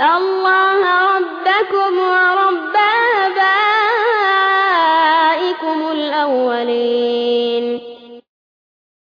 الله ربكم ورب